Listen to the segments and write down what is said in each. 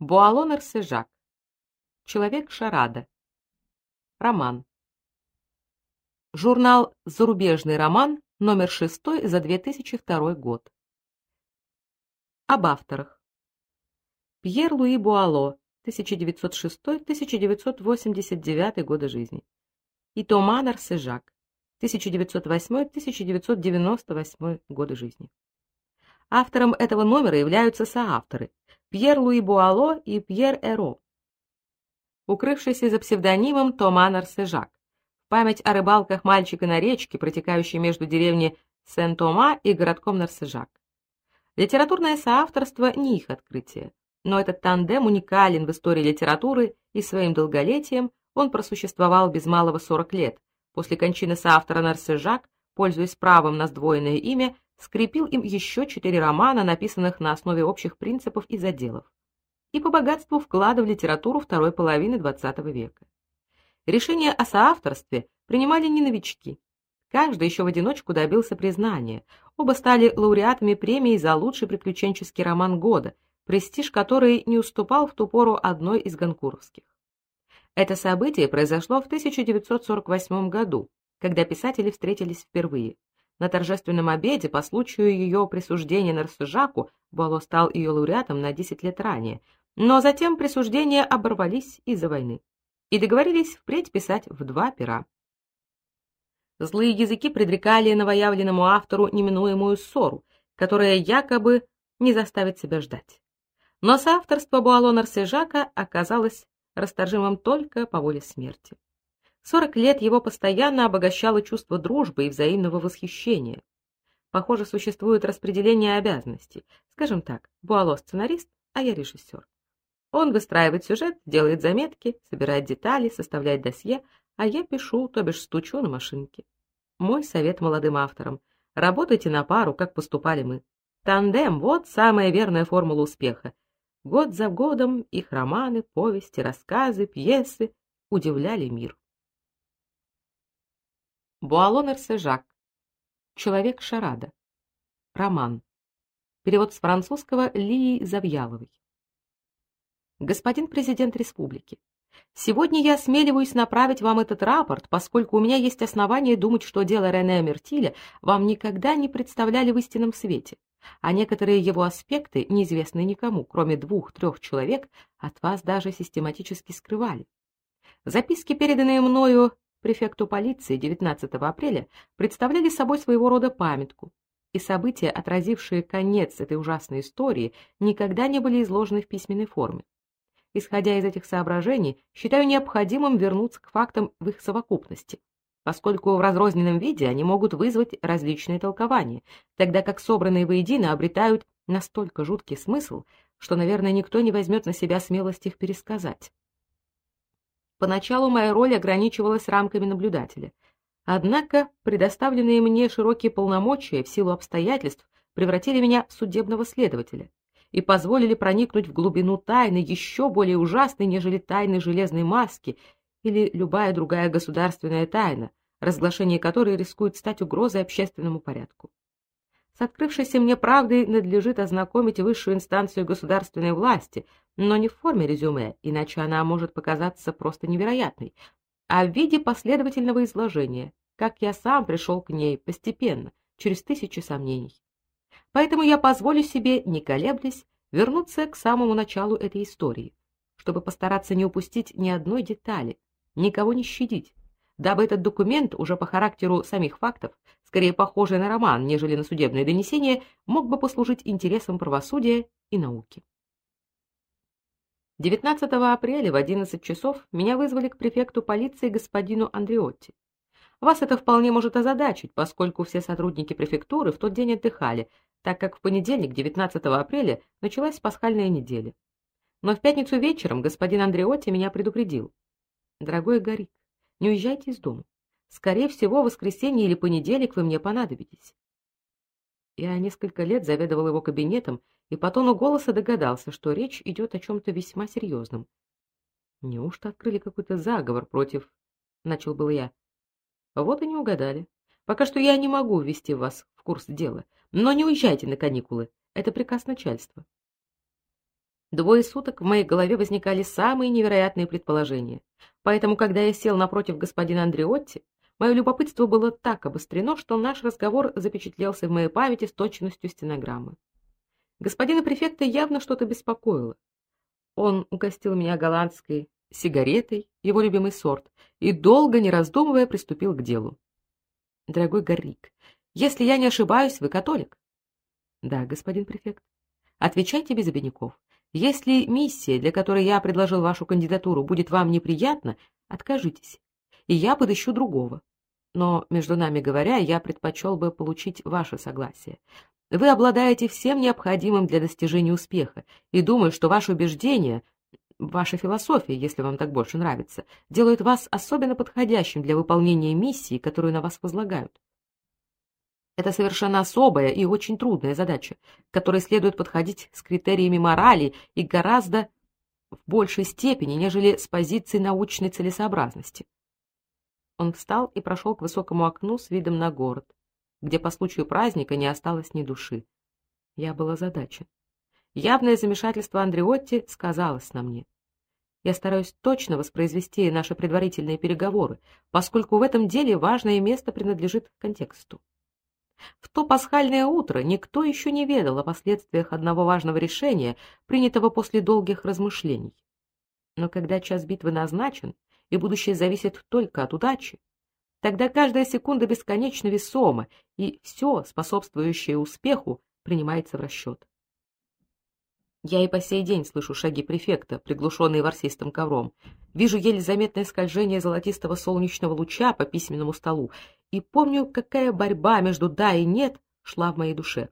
Буалонер Сежак. Человек-шарада. Роман. Журнал «Зарубежный роман», номер 6 за 2002 год. Об авторах. Пьер Луи Буало, 1906-1989 годы жизни. И Тома Нарсежак, 1908-1998 годы жизни. Автором этого номера являются соавторы Пьер Луи Буало и Пьер Эро, укрывшийся за псевдонимом Тома Нарсежак. Память о рыбалках мальчика на речке, протекающей между деревней Сен-Тома и городком Нарсежак. Литературное соавторство не их открытие, но этот тандем уникален в истории литературы и своим долголетием он просуществовал без малого 40 лет. После кончины соавтора Нарсежак, пользуясь правом на сдвоенное имя, скрепил им еще четыре романа, написанных на основе общих принципов и заделов, и по богатству вклада в литературу второй половины XX века. Решение о соавторстве принимали не новички. Каждый еще в одиночку добился признания. Оба стали лауреатами премии за лучший приключенческий роман года, престиж который не уступал в ту пору одной из ганкуровских. Это событие произошло в 1948 году, когда писатели встретились впервые. На торжественном обеде по случаю ее присуждения Нарсужаку Буало стал ее лауреатом на 10 лет ранее, но затем присуждения оборвались из-за войны и договорились впредь писать в два пера. Злые языки предрекали новоявленному автору неминуемую ссору, которая якобы не заставит себя ждать. Но соавторство Буало Нарсежака оказалось расторжимым только по воле смерти. Сорок лет его постоянно обогащало чувство дружбы и взаимного восхищения. Похоже, существует распределение обязанностей. Скажем так, Буало сценарист, а я режиссер. Он выстраивает сюжет, делает заметки, собирает детали, составляет досье, а я пишу, то бишь стучу на машинке. Мой совет молодым авторам: работайте на пару, как поступали мы. Тандем вот самая верная формула успеха. Год за годом их романы, повести, рассказы, пьесы удивляли мир. Буалонер Сежак. Человек-шарада. Роман. Перевод с французского Лии Завьяловой. Господин президент республики, сегодня я осмеливаюсь направить вам этот рапорт, поскольку у меня есть основания думать, что дело Рене Мертиля вам никогда не представляли в истинном свете, а некоторые его аспекты, неизвестные никому, кроме двух-трех человек, от вас даже систематически скрывали. Записки, переданные мною префекту полиции 19 апреля, представляли собой своего рода памятку, и события, отразившие конец этой ужасной истории, никогда не были изложены в письменной форме. Исходя из этих соображений, считаю необходимым вернуться к фактам в их совокупности, поскольку в разрозненном виде они могут вызвать различные толкования, тогда как собранные воедино обретают настолько жуткий смысл, что, наверное, никто не возьмет на себя смелость их пересказать. Поначалу моя роль ограничивалась рамками наблюдателя. Однако предоставленные мне широкие полномочия в силу обстоятельств превратили меня в судебного следователя и позволили проникнуть в глубину тайны еще более ужасной, нежели тайны железной маски или любая другая государственная тайна, разглашение которой рискует стать угрозой общественному порядку. С открывшейся мне правдой надлежит ознакомить высшую инстанцию государственной власти, но не в форме резюме, иначе она может показаться просто невероятной, а в виде последовательного изложения, как я сам пришел к ней постепенно, через тысячи сомнений. Поэтому я позволю себе, не колеблясь, вернуться к самому началу этой истории, чтобы постараться не упустить ни одной детали, никого не щадить, дабы этот документ, уже по характеру самих фактов, скорее похожий на роман, нежели на судебное донесение, мог бы послужить интересам правосудия и науки. 19 апреля в 11 часов меня вызвали к префекту полиции господину Андреотти. Вас это вполне может озадачить, поскольку все сотрудники префектуры в тот день отдыхали, так как в понедельник, 19 апреля, началась пасхальная неделя. Но в пятницу вечером господин Андреотти меня предупредил. Дорогой Гарик, не уезжайте из дома. Скорее всего, в воскресенье или понедельник вы мне понадобитесь. Я несколько лет заведовал его кабинетом и по тону голоса догадался, что речь идет о чем-то весьма серьезном. Неужто открыли какой-то заговор против... Начал был я. Вот и не угадали. Пока что я не могу ввести вас в курс дела, но не уезжайте на каникулы. Это приказ начальства. Двое суток в моей голове возникали самые невероятные предположения. Поэтому, когда я сел напротив господина Андреотти, мое любопытство было так обострено, что наш разговор запечатлелся в моей памяти с точностью стенограммы. Господина префекта явно что-то беспокоило. Он угостил меня голландской сигаретой, его любимый сорт, и долго не раздумывая приступил к делу. Дорогой Гаррик, если я не ошибаюсь, вы католик? Да, господин префект. Отвечайте без обиняков. Если миссия, для которой я предложил вашу кандидатуру, будет вам неприятна, откажитесь, и я подыщу другого. Но, между нами говоря, я предпочел бы получить ваше согласие. Вы обладаете всем необходимым для достижения успеха, и думаю, что ваши убеждения, ваша философия, если вам так больше нравится, делают вас особенно подходящим для выполнения миссии, которую на вас возлагают. Это совершенно особая и очень трудная задача, к которой следует подходить с критериями морали и гораздо в большей степени, нежели с позиции научной целесообразности. Он встал и прошел к высокому окну с видом на город, где по случаю праздника не осталось ни души. Я был озадачен. Явное замешательство Андреотти сказалось на мне. Я стараюсь точно воспроизвести наши предварительные переговоры, поскольку в этом деле важное место принадлежит контексту. В то пасхальное утро никто еще не ведал о последствиях одного важного решения, принятого после долгих размышлений. Но когда час битвы назначен, и будущее зависит только от удачи, тогда каждая секунда бесконечно весома, и все, способствующее успеху, принимается в расчет. Я и по сей день слышу шаги префекта, приглушенные ворсистым ковром. Вижу еле заметное скольжение золотистого солнечного луча по письменному столу и помню, какая борьба между да и нет шла в моей душе.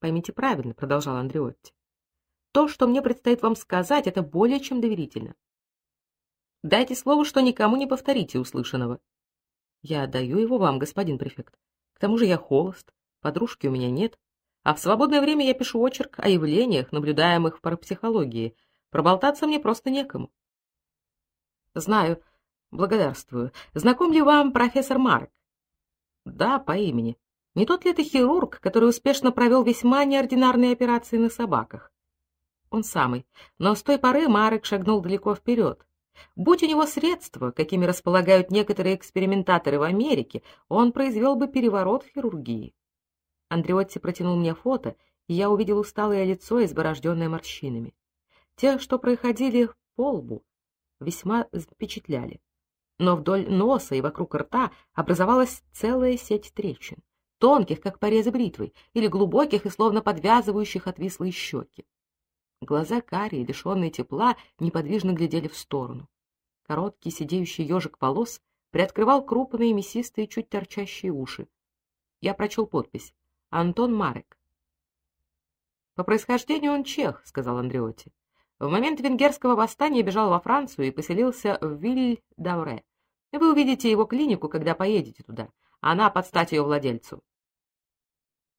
Поймите правильно, продолжал Андреотти. То, что мне предстоит вам сказать, это более чем доверительно. Дайте слово, что никому не повторите услышанного. Я даю его вам, господин префект. К тому же я холост, подружки у меня нет, а в свободное время я пишу очерк о явлениях, наблюдаемых в парапсихологии. Проболтаться мне просто некому. Знаю, благодарствую. Знаком ли вам профессор Марк? Да, по имени. Не тот ли это хирург, который успешно провел весьма неординарные операции на собаках? Он самый. Но с той поры Марек шагнул далеко вперед. Будь у него средства, какими располагают некоторые экспериментаторы в Америке, он произвел бы переворот в хирургии. Андреотти протянул мне фото, и я увидел усталое лицо, изборожденное морщинами. Те, что проходили по лбу, весьма впечатляли. Но вдоль носа и вокруг рта образовалась целая сеть трещин, тонких, как порезы бритвой, или глубоких и словно подвязывающих отвислые щеки. Глаза карие, лишенные тепла, неподвижно глядели в сторону. Короткий сидеющий ежик волос приоткрывал крупные мясистые, чуть торчащие уши. Я прочел подпись Антон Марек. По происхождению он чех, сказал Андреотти. В момент венгерского восстания бежал во Францию и поселился в Виль-Давре. Вы увидите его клинику, когда поедете туда. Она под стать ее владельцу.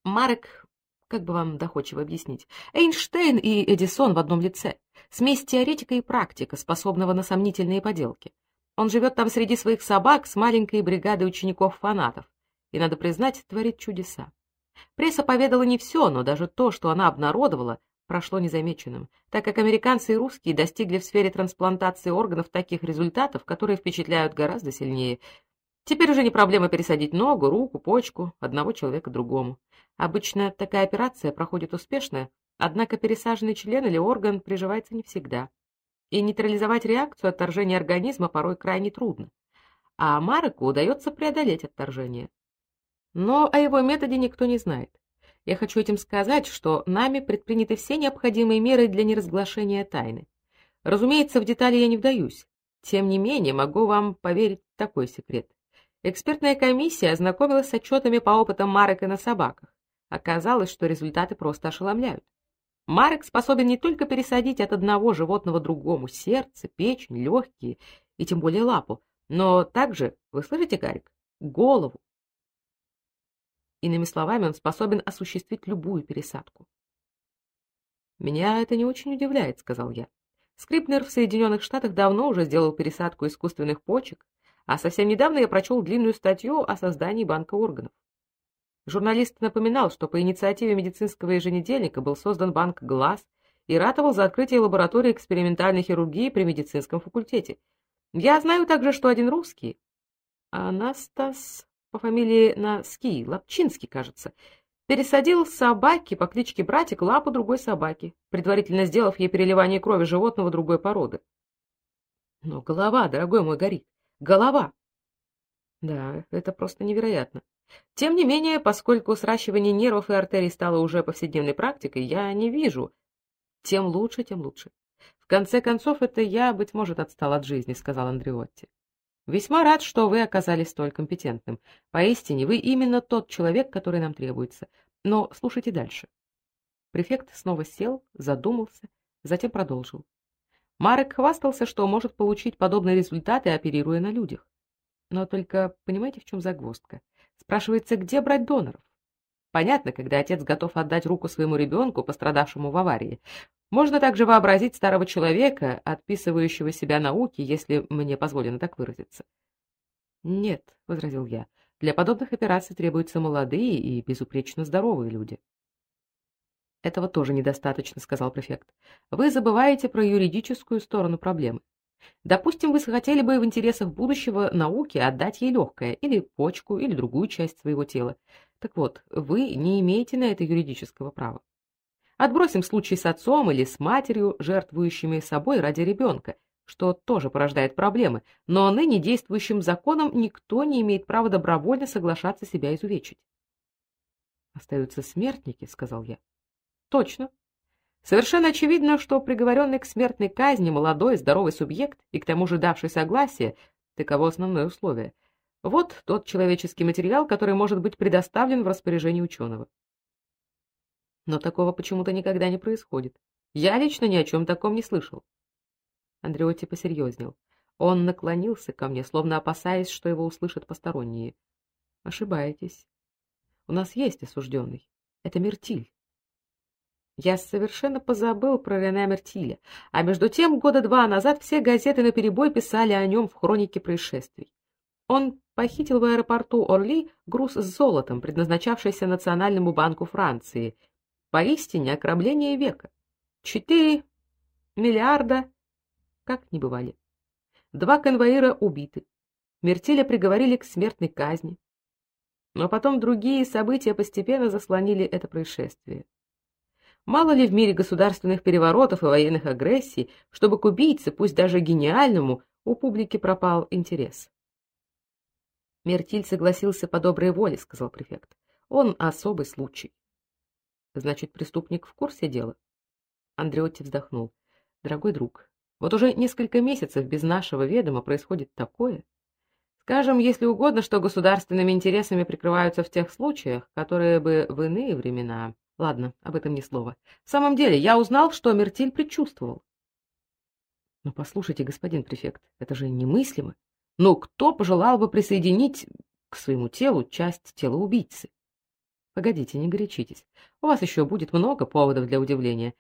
Марек, как бы вам доходчиво объяснить, Эйнштейн и Эдисон в одном лице. Смесь теоретика и практика, способного на сомнительные поделки. Он живет там среди своих собак с маленькой бригадой учеников-фанатов. И, надо признать, творит чудеса. Пресса поведала не все, но даже то, что она обнародовала, прошло незамеченным, так как американцы и русские достигли в сфере трансплантации органов таких результатов, которые впечатляют гораздо сильнее. Теперь уже не проблема пересадить ногу, руку, почку одного человека другому. Обычно такая операция проходит успешно, однако пересаженный член или орган приживается не всегда. И нейтрализовать реакцию отторжения организма порой крайне трудно. А Мареку удается преодолеть отторжение. Но о его методе никто не знает. Я хочу этим сказать, что нами предприняты все необходимые меры для неразглашения тайны. Разумеется, в детали я не вдаюсь. Тем не менее, могу вам поверить такой секрет. Экспертная комиссия ознакомилась с отчетами по опытам Марека на собаках. Оказалось, что результаты просто ошеломляют. Марек способен не только пересадить от одного животного другому сердце, печень, легкие и тем более лапу, но также, вы слышите, Гарик, голову, Иными словами, он способен осуществить любую пересадку. Меня это не очень удивляет, сказал я. Скрипнер в Соединенных Штатах давно уже сделал пересадку искусственных почек, а совсем недавно я прочел длинную статью о создании банка органов. Журналист напоминал, что по инициативе медицинского еженедельника был создан банк глаз, и ратовал за открытие лаборатории экспериментальной хирургии при медицинском факультете. Я знаю также, что один русский, Анастас по фамилии Наски, Лапчинский, кажется, пересадил собаке по кличке Братик лапу другой собаки, предварительно сделав ей переливание крови животного другой породы. Но голова, дорогой мой горит, голова! Да, это просто невероятно. Тем не менее, поскольку сращивание нервов и артерий стало уже повседневной практикой, я не вижу. Тем лучше, тем лучше. В конце концов, это я, быть может, отстал от жизни, сказал Андреотти. Весьма рад, что вы оказались столь компетентным. Поистине, вы именно тот человек, который нам требуется. Но слушайте дальше. Префект снова сел, задумался, затем продолжил. Марек хвастался, что может получить подобные результаты, оперируя на людях. Но только понимаете, в чем загвоздка? Спрашивается, где брать доноров? Понятно, когда отец готов отдать руку своему ребенку, пострадавшему в аварии. Можно также вообразить старого человека, отписывающего себя науке, если мне позволено так выразиться. Нет, возразил я. Для подобных операций требуются молодые и безупречно здоровые люди. Этого тоже недостаточно, сказал префект. Вы забываете про юридическую сторону проблемы. Допустим, вы захотели бы в интересах будущего науки отдать ей легкое, или почку, или другую часть своего тела. Так вот, вы не имеете на это юридического права. Отбросим случай с отцом или с матерью, жертвующими собой ради ребенка, что тоже порождает проблемы, но ныне действующим законом никто не имеет права добровольно соглашаться себя изувечить. Остаются смертники, сказал я. Точно, Совершенно очевидно, что приговоренный к смертной казни молодой, здоровый субъект и к тому же давший согласие таково основное условие. Вот тот человеческий материал, который может быть предоставлен в распоряжение ученого. Но такого почему-то никогда не происходит. Я лично ни о чем таком не слышал. Андреотти посерьезнел. Он наклонился ко мне, словно опасаясь, что его услышат посторонние. Ошибаетесь. У нас есть осужденный. Это Мертиль. Я совершенно позабыл про Рене Мертиля, а между тем года два назад все газеты наперебой писали о нем в хронике происшествий. Он похитил в аэропорту Орли груз с золотом, предназначавшийся Национальному банку Франции. Поистине ограбление века. Четыре миллиарда, как не бывали. Два конвоира убиты. Мертиля приговорили к смертной казни. Но потом другие события постепенно заслонили это происшествие. Мало ли в мире государственных переворотов и военных агрессий, чтобы к убийце, пусть даже гениальному, у публики пропал интерес. Мертиль согласился по доброй воле, сказал префект. Он особый случай. Значит, преступник в курсе дела? Андреотти вздохнул. Дорогой друг, вот уже несколько месяцев без нашего ведома происходит такое. Скажем, если угодно, что государственными интересами прикрываются в тех случаях, которые бы в иные времена Ладно, об этом ни слова. В самом деле, я узнал, что Мертиль предчувствовал. Но послушайте, господин префект, это же немыслимо. Ну, кто пожелал бы присоединить к своему телу часть тела убийцы? Погодите, не горячитесь. У вас еще будет много поводов для удивления.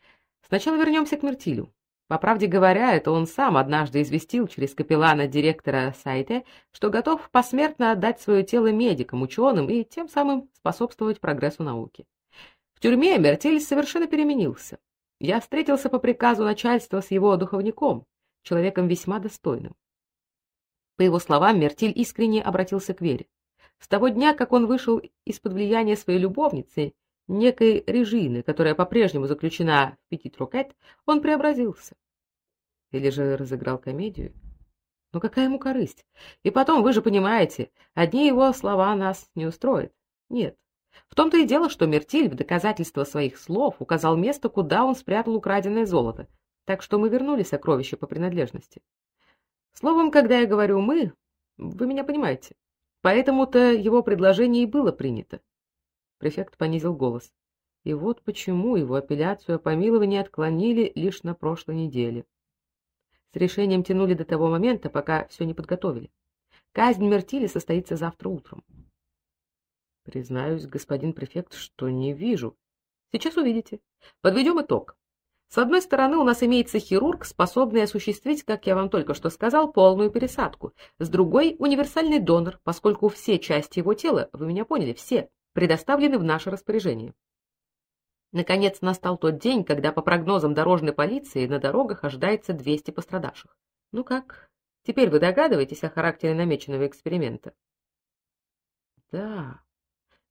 Сначала вернемся к Мертилю. По правде говоря, это он сам однажды известил через капеллана директора Сайте, что готов посмертно отдать свое тело медикам, ученым и тем самым способствовать прогрессу науки. В тюрьме Мертель совершенно переменился. Я встретился по приказу начальства с его духовником, человеком весьма достойным. По его словам, Мертиль искренне обратился к вере. С того дня, как он вышел из-под влияния своей любовницы, некой Режины, которая по-прежнему заключена в Петит Рокет, он преобразился. Или же разыграл комедию? Ну какая ему корысть? И потом, вы же понимаете, одни его слова нас не устроят. Нет, в том-то и дело, что Мертиль в доказательство своих слов указал место, куда он спрятал украденное золото, так что мы вернули сокровище по принадлежности. Словом, когда я говорю «мы», вы меня понимаете. Поэтому-то его предложение и было принято. Префект понизил голос. И вот почему его апелляцию о помиловании отклонили лишь на прошлой неделе. С решением тянули до того момента, пока все не подготовили. Казнь Мертили состоится завтра утром. Признаюсь, господин префект, что не вижу. Сейчас увидите. Подведем итог. С одной стороны, у нас имеется хирург, способный осуществить, как я вам только что сказал, полную пересадку. С другой универсальный донор, поскольку все части его тела, вы меня поняли, все предоставлены в наше распоряжение. Наконец настал тот день, когда по прогнозам дорожной полиции на дорогах ожидается 200 пострадавших. Ну как? Теперь вы догадываетесь о характере намеченного эксперимента? Да.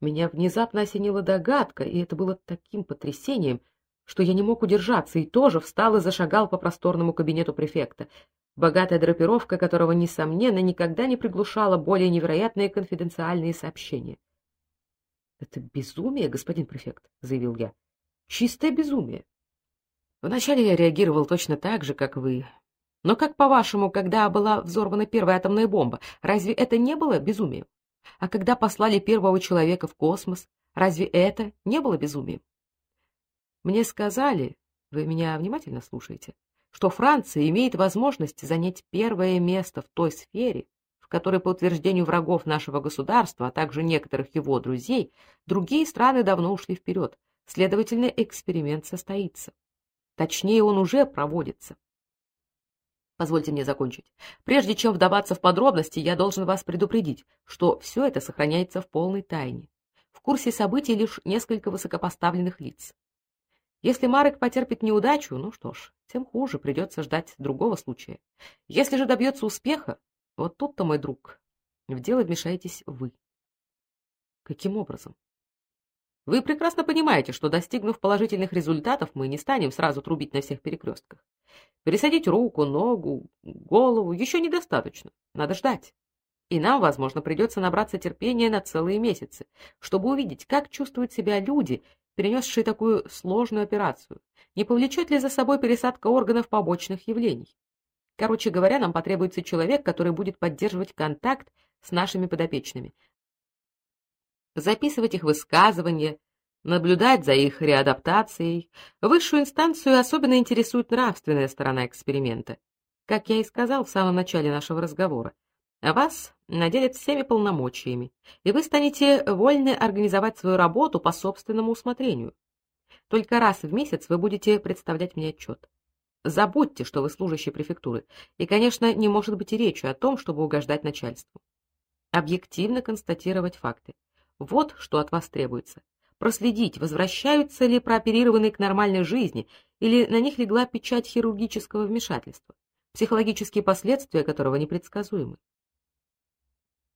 Меня внезапно осенила догадка, и это было таким потрясением, что я не мог удержаться и тоже встал и зашагал по просторному кабинету префекта, богатая драпировка которого несомненно никогда не приглушала более невероятные конфиденциальные сообщения. Это безумие, господин префект, заявил я. Чистое безумие. Вначале я реагировал точно так же, как вы. Но как по-вашему, когда была взорвана первая атомная бомба, разве это не было безумием? А когда послали первого человека в космос, разве это не было безумием? Мне сказали, вы меня внимательно слушаете, что Франция имеет возможность занять первое место в той сфере, в которой, по утверждению врагов нашего государства, а также некоторых его друзей, другие страны давно ушли вперед, Следовательно, эксперимент состоится. Точнее, он уже проводится. Позвольте мне закончить. Прежде чем вдаваться в подробности, я должен вас предупредить, что все это сохраняется в полной тайне. В курсе событий лишь несколько высокопоставленных лиц. Если Марек потерпит неудачу, ну что ж, тем хуже, придется ждать другого случая. Если же добьется успеха, вот тут-то, мой друг, в дело вмешаетесь вы. Каким образом? Вы прекрасно понимаете, что достигнув положительных результатов, мы не станем сразу трубить на всех перекрестках. Пересадить руку, ногу, голову еще недостаточно. Надо ждать. И нам, возможно, придется набраться терпения на целые месяцы, чтобы увидеть, как чувствуют себя люди, перенесшие такую сложную операцию. Не повлечет ли за собой пересадка органов побочных явлений? Короче говоря, нам потребуется человек, который будет поддерживать контакт с нашими подопечными, записывать их высказывания, наблюдать за их реадаптацией. Высшую инстанцию особенно интересует нравственная сторона эксперимента. Как я и сказал в самом начале нашего разговора, вас наделят всеми полномочиями, и вы станете вольны организовать свою работу по собственному усмотрению. Только раз в месяц вы будете представлять мне отчет. Забудьте, что вы служащий префектуры, и, конечно, не может быть и речи о том, чтобы угождать начальству. Объективно констатировать факты. Вот что от вас требуется. Проследить, возвращаются ли прооперированные к нормальной жизни или на них легла печать хирургического вмешательства, психологические последствия которого непредсказуемы.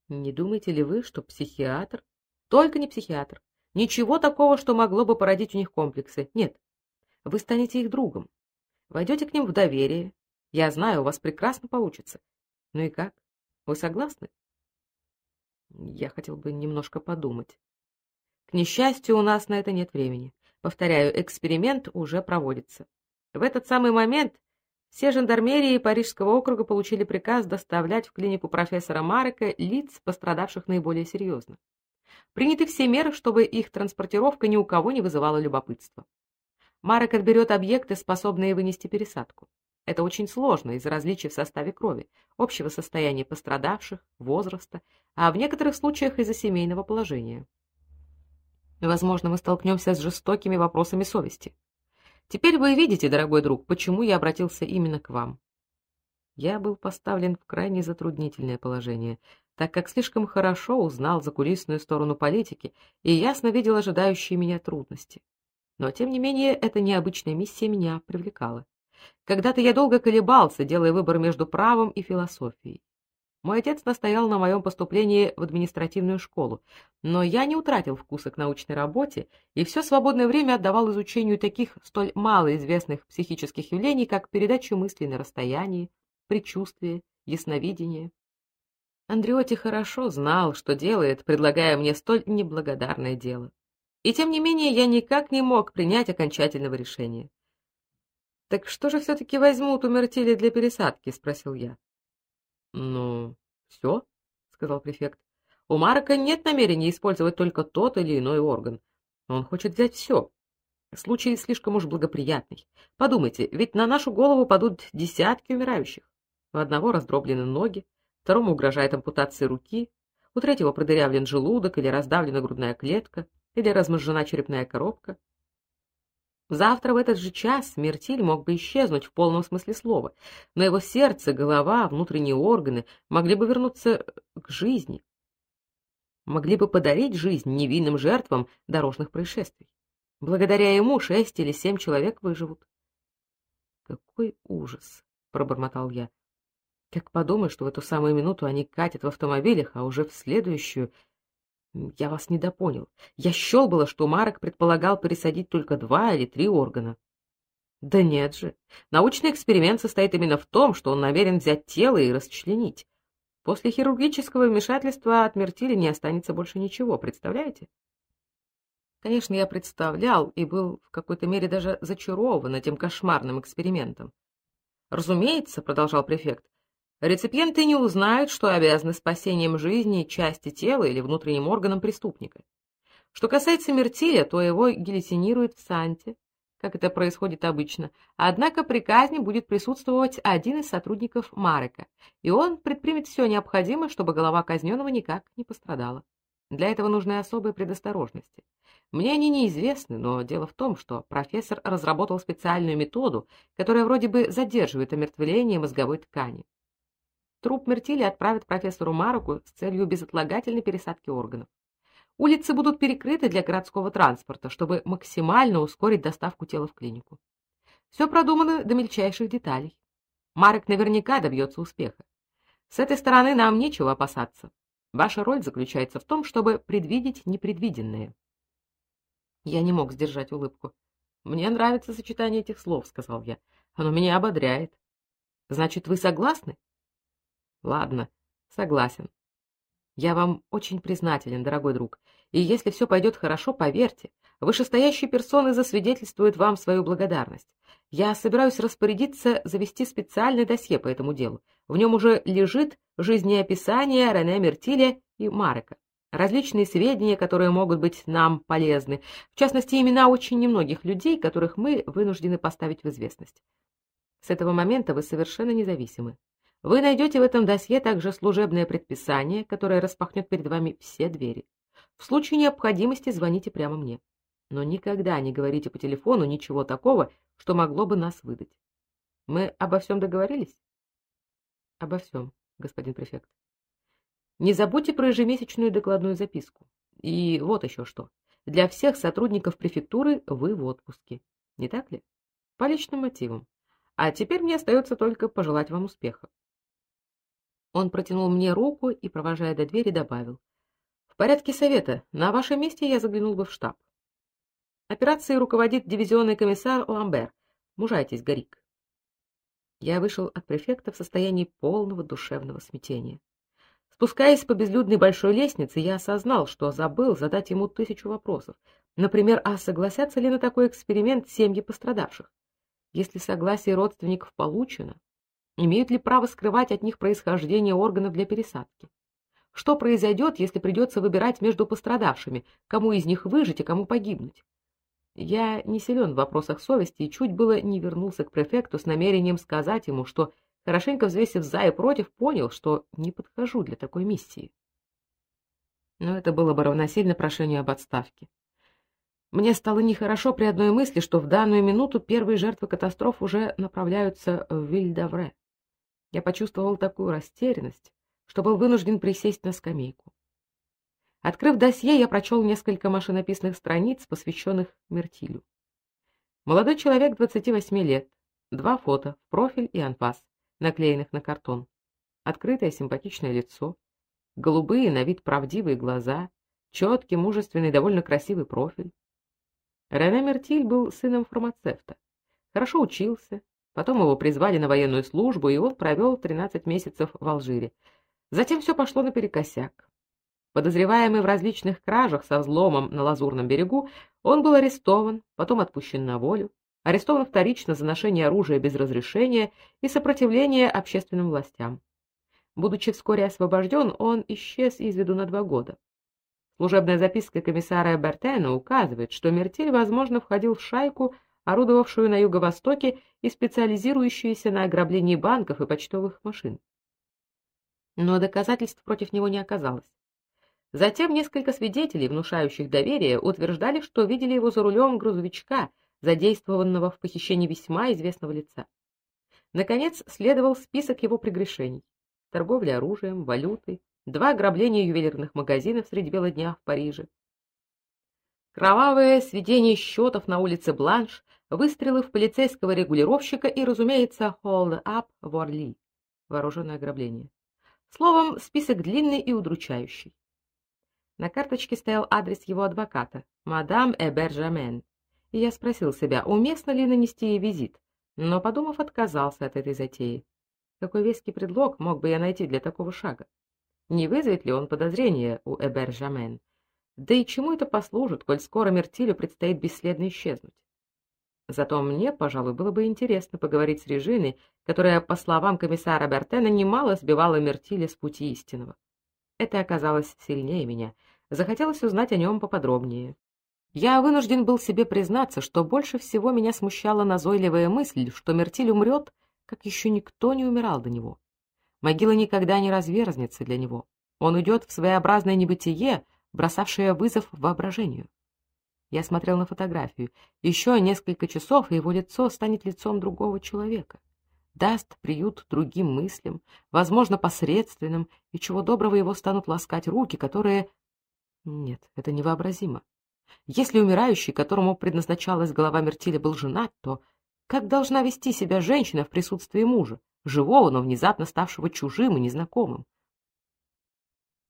Не думаете ли вы, что психиатр, только не психиатр, ничего такого, что могло бы породить у них комплексы? Нет. Вы станете их другом. Войдете к ним в доверие. Я знаю, у вас прекрасно получится. Ну и как? Вы согласны? Я хотел бы немножко подумать. К несчастью, у нас на это нет времени. Повторяю, эксперимент уже проводится. В этот самый момент все жандармерии Парижского округа получили приказ доставлять в клинику профессора Марека лиц, пострадавших наиболее серьезно. Приняты все меры, чтобы их транспортировка ни у кого не вызывала любопытства. Марек отберет объекты, способные вынести пересадку. Это очень сложно из-за различий в составе крови, общего состояния пострадавших, возраста, а в некоторых случаях из-за семейного положения. Возможно, мы столкнемся с жестокими вопросами совести. Теперь вы видите, дорогой друг, почему я обратился именно к вам. Я был поставлен в крайне затруднительное положение, так как слишком хорошо узнал закулисную сторону политики и ясно видел ожидающие меня трудности. Но тем не менее, эта необычная миссия меня привлекала. Когда-то я долго колебался, делая выбор между правом и философией. Мой отец настоял на моем поступлении в административную школу, но я не утратил вкуса к научной работе и все свободное время отдавал изучению таких столь малоизвестных психических явлений, как передача мыслей на расстоянии, предчувствие, ясновидение. Андреоти хорошо знал, что делает, предлагая мне столь неблагодарное дело. И тем не менее я никак не мог принять окончательного решения. Так что же все таки возьмут у Мертили для пересадки, спросил я. Ну, все, сказал префект. У Марка нет намерения использовать только тот или иной орган. Он хочет взять все. Случай слишком уж благоприятный. Подумайте, ведь на нашу голову падут десятки умирающих. У одного раздроблены ноги, второму угрожает ампутация руки, у третьего продырявлен желудок или раздавлена грудная клетка, или размозжена черепная коробка. Завтра в этот же час Мертиль мог бы исчезнуть в полном смысле слова, но его сердце, голова, внутренние органы могли бы вернуться к жизни, могли бы подарить жизнь невинным жертвам дорожных происшествий. Благодаря ему шесть или семь человек выживут. Какой ужас, пробормотал я. Как подумаю, что в эту самую минуту они катят в автомобилях, а уже в следующую я вас недопонял. Я счел было, что Марок предполагал пересадить только два или три органа. Да нет же. Научный эксперимент состоит именно в том, что он намерен взять тело и расчленить. После хирургического вмешательства от Мертили не останется больше ничего, представляете? Конечно, я представлял и был в какой-то мере даже зачарован этим кошмарным экспериментом. Разумеется, продолжал префект, реципиенты не узнают, что обязаны спасением жизни части тела или внутренним органам преступника. Что касается Мертиля, то его гильотинируют в Санте, как это происходит обычно. Однако при казни будет присутствовать один из сотрудников Марека, и он предпримет все необходимое, чтобы голова казненного никак не пострадала. Для этого нужны особые предосторожности. Мне они неизвестны, но дело в том, что профессор разработал специальную методу, которая вроде бы задерживает омертвление мозговой ткани. Труп Мертили отправят профессору Маруку с целью безотлагательной пересадки органов. Улицы будут перекрыты для городского транспорта, чтобы максимально ускорить доставку тела в клинику. Все продумано до мельчайших деталей. Марек наверняка добьется успеха. С этой стороны нам нечего опасаться. Ваша роль заключается в том, чтобы предвидеть непредвиденное. Я не мог сдержать улыбку. Мне нравится сочетание этих слов, сказал я. Оно меня ободряет. Значит, вы согласны? Ладно, согласен. Я вам очень признателен, дорогой друг. И если все пойдет хорошо, поверьте, вышестоящие персоны засвидетельствуют вам свою благодарность. Я собираюсь распорядиться завести специальное досье по этому делу. В нем уже лежит жизнеописание Рене Мертиля и Марека. Различные сведения, которые могут быть нам полезны, в частности, имена очень немногих людей, которых мы вынуждены поставить в известность. С этого момента вы совершенно независимы. Вы найдете в этом досье также служебное предписание, которое распахнет перед вами все двери. В случае необходимости звоните прямо мне. Но никогда не говорите по телефону ничего такого, что могло бы нас выдать. Мы обо всем договорились? Обо всем, господин префект. Не забудьте про ежемесячную докладную записку. И вот еще что. Для всех сотрудников префектуры вы в отпуске. Не так ли? По личным мотивам. А теперь мне остается только пожелать вам успеха. Он протянул мне руку и, провожая до двери, добавил: "В порядке совета. На вашем месте я заглянул бы в штаб. Операцией руководит дивизионный комиссар Ламбер. Мужайтесь, Горик". Я вышел от префекта в состоянии полного душевного смятения. Спускаясь по безлюдной большой лестнице, я осознал, что забыл задать ему тысячу вопросов. Например, а согласятся ли на такой эксперимент семьи пострадавших? Если согласие родственников получено, Имеют ли право скрывать от них происхождение органов для пересадки? Что произойдет, если придется выбирать между пострадавшими, кому из них выжить, а кому погибнуть? Я не силен в вопросах совести и чуть было не вернулся к префекту с намерением сказать ему, что, хорошенько взвесив за и против, понял, что не подхожу для такой миссии. Но это было бы равносильно прошению об отставке. Мне стало нехорошо при одной мысли, что в данную минуту первые жертвы катастроф уже направляются в Вильдавре. Я почувствовал такую растерянность, что был вынужден присесть на скамейку. Открыв досье, я прочел несколько машинописных страниц, посвященных Мертилю. Молодой человек 28 лет, два фото, профиль и анфас, наклеенных на картон. Открытое симпатичное лицо, голубые на вид правдивые глаза, четкий, мужественный, довольно красивый профиль. Рене Мертиль был сыном фармацевта. Хорошо учился, Потом его призвали на военную службу, и он провел 13 месяцев в Алжире. Затем все пошло наперекосяк. Подозреваемый в различных кражах со взломом на Лазурном берегу, он был арестован, потом отпущен на волю, арестован вторично за ношение оружия без разрешения и сопротивление общественным властям. Будучи вскоре освобожден, он исчез из виду на два года. Служебная записка комиссара Бертена указывает, что Мертель, возможно, входил в шайку, орудовавшую на юго-востоке и специализирующуюся на ограблении банков и почтовых машин. Но доказательств против него не оказалось. Затем несколько свидетелей, внушающих доверие, утверждали, что видели его за рулем грузовичка, задействованного в похищении весьма известного лица. Наконец, следовал список его прегрешений: торговля оружием, валютой, два ограбления ювелирных магазинов среди бела дня в Париже, Кровавое сведение счетов на улице Бланш, выстрелы в полицейского регулировщика и, разумеется, hold up в Орли. Вооруженное ограбление. Словом, список длинный и удручающий. На карточке стоял адрес его адвоката, мадам Эбержамен, и я спросил себя, уместно ли нанести ей визит, но, подумав, отказался от этой затеи. Какой веский предлог мог бы я найти для такого шага? Не вызовет ли он подозрения у Эбержамен? Да и чему это послужит, коль скоро Мертилю предстоит бесследно исчезнуть? Зато мне, пожалуй, было бы интересно поговорить с Режиной, которая, по словам комиссара Бертена, немало сбивала Мертиля с пути истинного. Это оказалось сильнее меня. Захотелось узнать о нем поподробнее. Я вынужден был себе признаться, что больше всего меня смущала назойливая мысль, что Мертиль умрет, как еще никто не умирал до него. Могила никогда не разверзнется для него. Он уйдет в своеобразное небытие, бросавшее вызов воображению. Я смотрел на фотографию. Еще несколько часов, и его лицо станет лицом другого человека даст приют другим мыслям, возможно, посредственным, и чего доброго его станут ласкать руки, которые... Нет, это невообразимо. Если умирающий, которому предназначалась голова Мертиля, был женат, то как должна вести себя женщина в присутствии мужа, живого, но внезапно ставшего чужим и незнакомым?